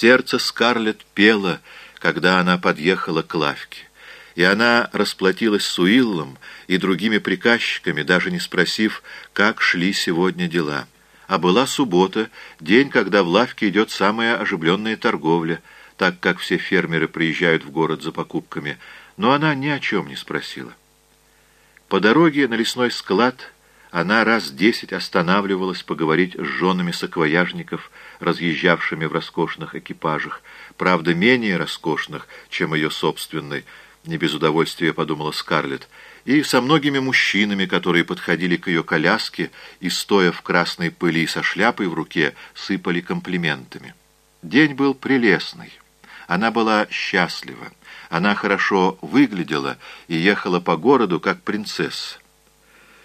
Сердце Скарлетт пело, когда она подъехала к лавке, и она расплатилась с Уиллом и другими приказчиками, даже не спросив, как шли сегодня дела. А была суббота, день, когда в лавке идет самая оживленная торговля, так как все фермеры приезжают в город за покупками, но она ни о чем не спросила. По дороге на лесной склад она раз десять останавливалась поговорить с женами саквояжников, разъезжавшими в роскошных экипажах, правда, менее роскошных, чем ее собственный, не без удовольствия подумала Скарлетт, и со многими мужчинами, которые подходили к ее коляске и, стоя в красной пыли со шляпой в руке, сыпали комплиментами. День был прелестный. Она была счастлива. Она хорошо выглядела и ехала по городу, как принцесса.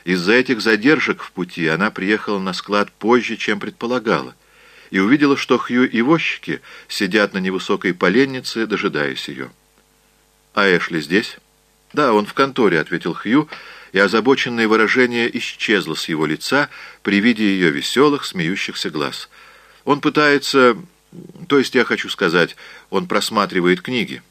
Из-за этих задержек в пути она приехала на склад позже, чем предполагала, и увидела, что Хью и возчики сидят на невысокой поленнице, дожидаясь ее. «А Эшли здесь?» «Да, он в конторе», — ответил Хью, и озабоченное выражение исчезло с его лица при виде ее веселых, смеющихся глаз. «Он пытается... То есть, я хочу сказать, он просматривает книги».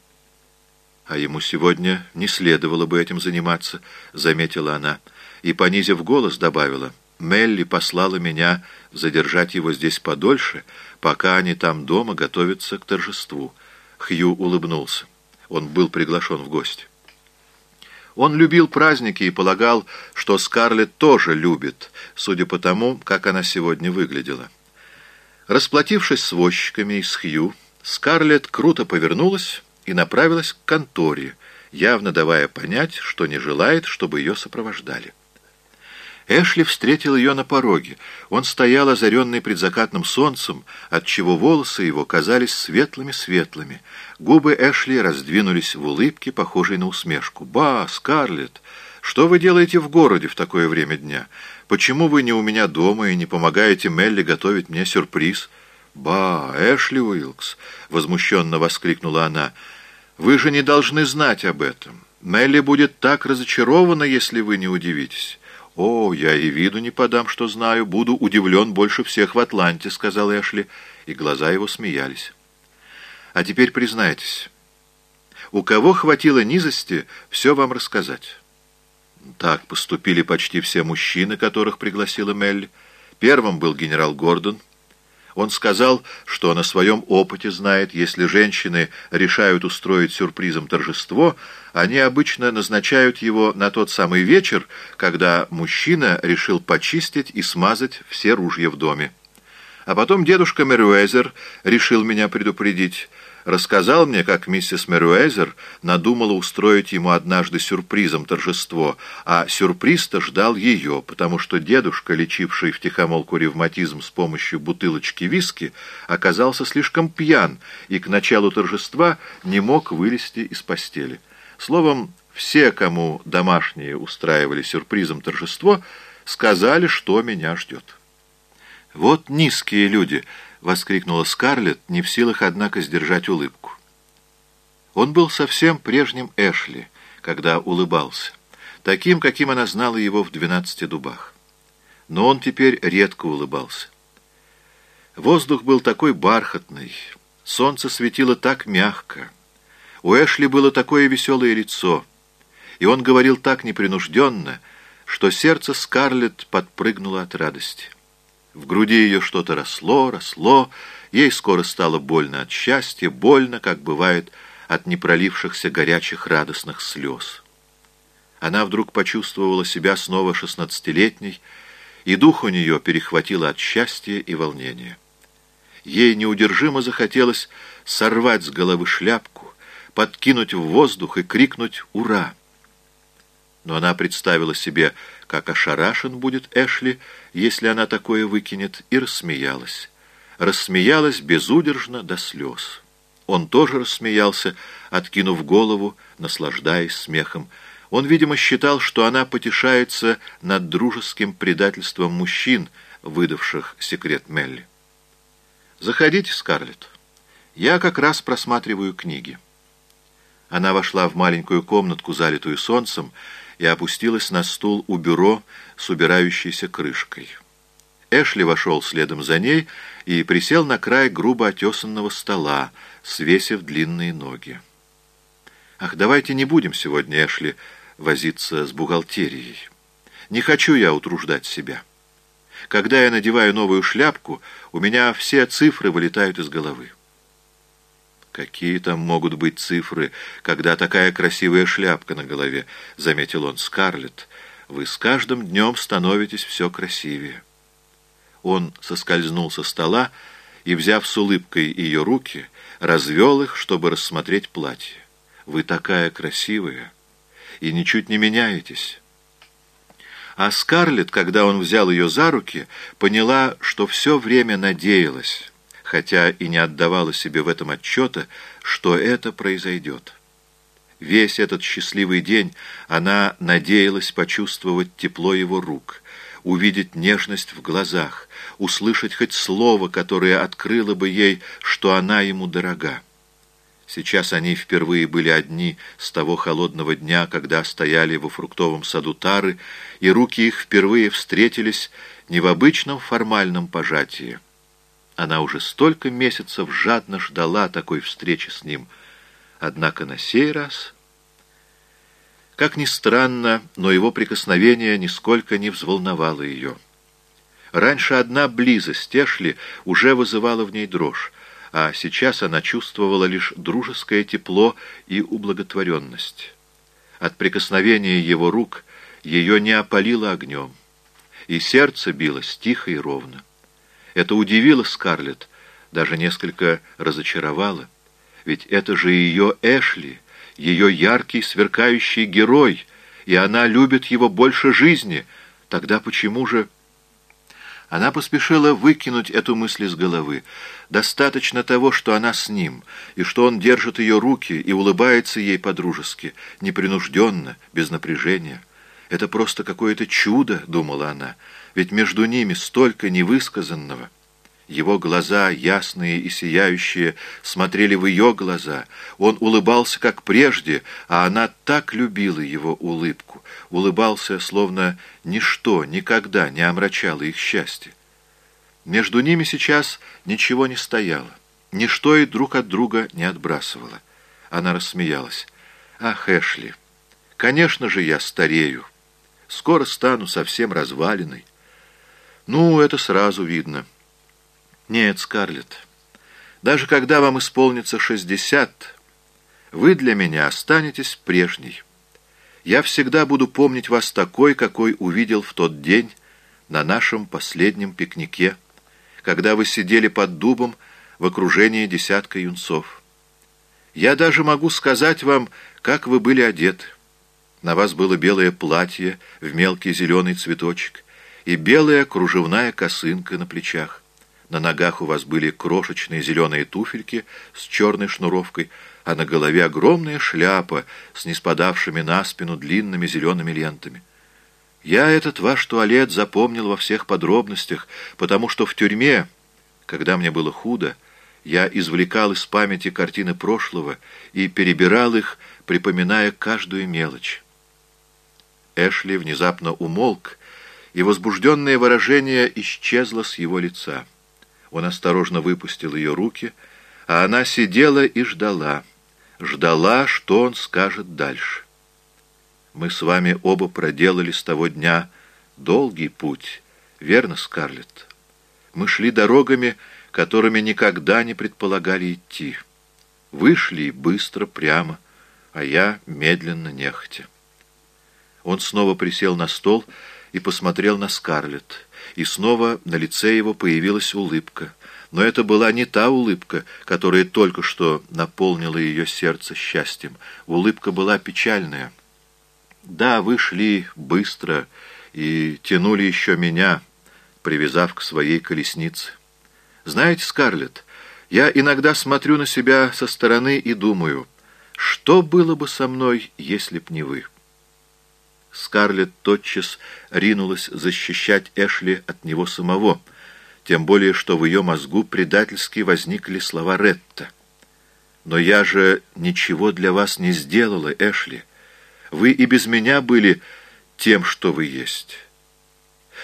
«А ему сегодня не следовало бы этим заниматься», — заметила она, и, понизив голос, добавила, «Мелли послала меня задержать его здесь подольше, пока они там дома готовятся к торжеству». Хью улыбнулся. Он был приглашен в гости. Он любил праздники и полагал, что Скарлетт тоже любит, судя по тому, как она сегодня выглядела. Расплатившись с возчиками и с Хью, Скарлетт круто повернулась и направилась к конторе, явно давая понять, что не желает, чтобы ее сопровождали. Эшли встретил ее на пороге. Он стоял озаренный предзакатным солнцем, отчего волосы его казались светлыми-светлыми. Губы Эшли раздвинулись в улыбке, похожей на усмешку. «Ба, Скарлетт, что вы делаете в городе в такое время дня? Почему вы не у меня дома и не помогаете Мелли готовить мне сюрприз?» «Ба, Эшли Уилкс!» — возмущенно воскликнула она. «Вы же не должны знать об этом. Мелли будет так разочарована, если вы не удивитесь». «О, я и виду не подам, что знаю. Буду удивлен больше всех в Атланте», — сказал Эшли, и глаза его смеялись. «А теперь признайтесь, у кого хватило низости все вам рассказать?» Так поступили почти все мужчины, которых пригласила Мелли. Первым был генерал Гордон — он сказал, что на своем опыте знает, если женщины решают устроить сюрпризом торжество, они обычно назначают его на тот самый вечер, когда мужчина решил почистить и смазать все ружья в доме. А потом дедушка Мерюэзер решил меня предупредить — рассказал мне, как миссис Меруэзер надумала устроить ему однажды сюрпризом торжество, а сюрприз-то ждал ее, потому что дедушка, лечивший втихомолку ревматизм с помощью бутылочки виски, оказался слишком пьян и к началу торжества не мог вылезти из постели. Словом, все, кому домашние устраивали сюрпризом торжество, сказали, что меня ждет. Вот низкие люди —— воскликнула Скарлетт, не в силах, однако, сдержать улыбку. Он был совсем прежним Эшли, когда улыбался, таким, каким она знала его в «Двенадцати дубах». Но он теперь редко улыбался. Воздух был такой бархатный, солнце светило так мягко, у Эшли было такое веселое лицо, и он говорил так непринужденно, что сердце Скарлетт подпрыгнуло от радости. В груди ее что-то росло, росло, ей скоро стало больно от счастья, больно, как бывает, от непролившихся горячих радостных слез. Она вдруг почувствовала себя снова шестнадцатилетней, и дух у нее перехватило от счастья и волнения. Ей неудержимо захотелось сорвать с головы шляпку, подкинуть в воздух и крикнуть «Ура!». Но она представила себе, как ошарашен будет Эшли, если она такое выкинет, и рассмеялась. Рассмеялась безудержно до слез. Он тоже рассмеялся, откинув голову, наслаждаясь смехом. Он, видимо, считал, что она потешается над дружеским предательством мужчин, выдавших секрет Мелли. «Заходите, Скарлетт. Я как раз просматриваю книги». Она вошла в маленькую комнатку, залитую солнцем, и опустилась на стул у бюро с убирающейся крышкой. Эшли вошел следом за ней и присел на край грубо отесанного стола, свесив длинные ноги. «Ах, давайте не будем сегодня, Эшли, возиться с бухгалтерией. Не хочу я утруждать себя. Когда я надеваю новую шляпку, у меня все цифры вылетают из головы». «Какие там могут быть цифры, когда такая красивая шляпка на голове?» — заметил он. «Скарлетт, вы с каждым днем становитесь все красивее». Он соскользнул со стола и, взяв с улыбкой ее руки, развел их, чтобы рассмотреть платье. «Вы такая красивая и ничуть не меняетесь». А Скарлетт, когда он взял ее за руки, поняла, что все время надеялась хотя и не отдавала себе в этом отчета, что это произойдет. Весь этот счастливый день она надеялась почувствовать тепло его рук, увидеть нежность в глазах, услышать хоть слово, которое открыло бы ей, что она ему дорога. Сейчас они впервые были одни с того холодного дня, когда стояли во фруктовом саду Тары, и руки их впервые встретились не в обычном формальном пожатии, она уже столько месяцев жадно ждала такой встречи с ним. Однако на сей раз... Как ни странно, но его прикосновение нисколько не взволновало ее. Раньше одна близость Эшли уже вызывала в ней дрожь, а сейчас она чувствовала лишь дружеское тепло и ублаготворенность. От прикосновения его рук ее не опалило огнем, и сердце билось тихо и ровно. Это удивило Скарлетт, даже несколько разочаровало. Ведь это же ее Эшли, ее яркий, сверкающий герой, и она любит его больше жизни. Тогда почему же... Она поспешила выкинуть эту мысль из головы. Достаточно того, что она с ним, и что он держит ее руки и улыбается ей по-дружески, непринужденно, без напряжения. Это просто какое-то чудо, думала она, ведь между ними столько невысказанного. Его глаза, ясные и сияющие, смотрели в ее глаза. Он улыбался, как прежде, а она так любила его улыбку. Улыбался, словно ничто никогда не омрачало их счастье. Между ними сейчас ничего не стояло. Ничто и друг от друга не отбрасывало. Она рассмеялась. «Ах, Эшли, конечно же я старею. Скоро стану совсем развалиной. Ну, это сразу видно». Нет, Скарлетт, даже когда вам исполнится шестьдесят, вы для меня останетесь прежней. Я всегда буду помнить вас такой, какой увидел в тот день на нашем последнем пикнике, когда вы сидели под дубом в окружении десятка юнцов. Я даже могу сказать вам, как вы были одеты. На вас было белое платье в мелкий зеленый цветочек и белая кружевная косынка на плечах. На ногах у вас были крошечные зеленые туфельки с черной шнуровкой, а на голове огромная шляпа с неспадавшими на спину длинными зелеными лентами. Я этот ваш туалет запомнил во всех подробностях, потому что в тюрьме, когда мне было худо, я извлекал из памяти картины прошлого и перебирал их, припоминая каждую мелочь. Эшли внезапно умолк, и возбужденное выражение исчезло с его лица. Он осторожно выпустил ее руки, а она сидела и ждала. Ждала, что он скажет дальше. Мы с вами оба проделали с того дня долгий путь, верно, Скарлетт? Мы шли дорогами, которыми никогда не предполагали идти. Вышли быстро, прямо, а я медленно, нехотя. Он снова присел на стол и посмотрел на Скарлетт и снова на лице его появилась улыбка. Но это была не та улыбка, которая только что наполнила ее сердце счастьем. Улыбка была печальная. Да, вы шли быстро и тянули еще меня, привязав к своей колеснице. Знаете, Скарлетт, я иногда смотрю на себя со стороны и думаю, что было бы со мной, если б не вы?» Скарлетт тотчас ринулась защищать Эшли от него самого, тем более что в ее мозгу предательски возникли слова Ретта. «Но я же ничего для вас не сделала, Эшли. Вы и без меня были тем, что вы есть.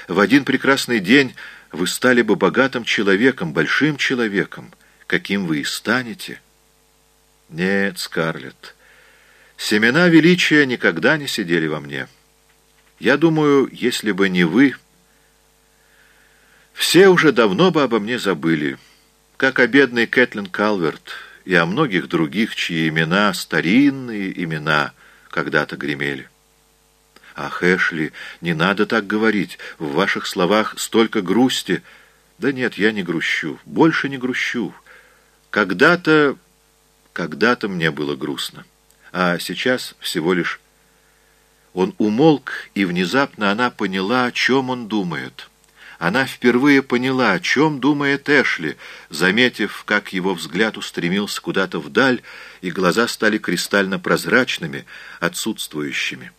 В один прекрасный день вы стали бы богатым человеком, большим человеком, каким вы и станете. Нет, Скарлетт, семена величия никогда не сидели во мне. Я думаю, если бы не вы, все уже давно бы обо мне забыли, как о бедной Кэтлин Калверт и о многих других, чьи имена, старинные имена, когда-то гремели. «Ах, Эшли, не надо так говорить. В ваших словах столько грусти». «Да нет, я не грущу. Больше не грущу. Когда-то... когда-то мне было грустно. А сейчас всего лишь...» Он умолк, и внезапно она поняла, о чем он думает. Она впервые поняла, о чем думает Эшли, заметив, как его взгляд устремился куда-то вдаль, и глаза стали кристально прозрачными, отсутствующими.